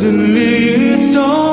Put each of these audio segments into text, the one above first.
Suddenly it's dawn.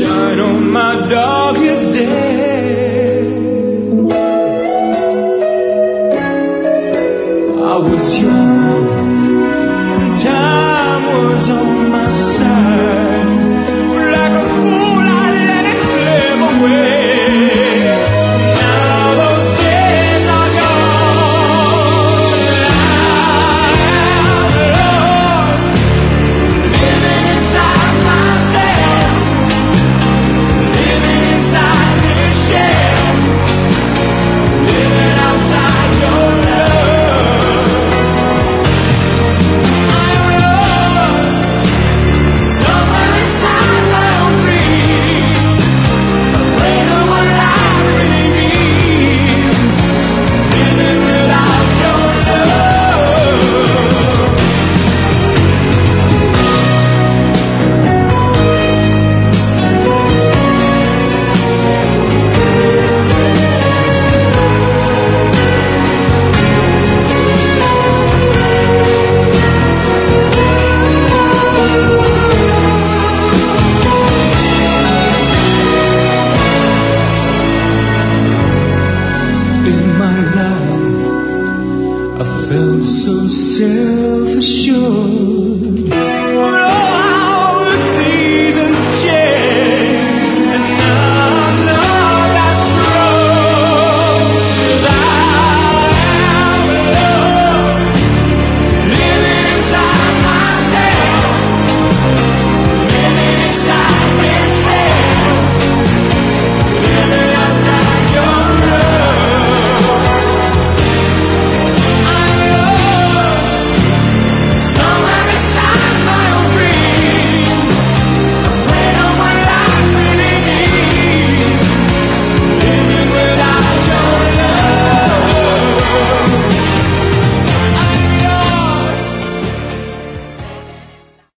shine on my darkest days. I was young. felt so self-assured.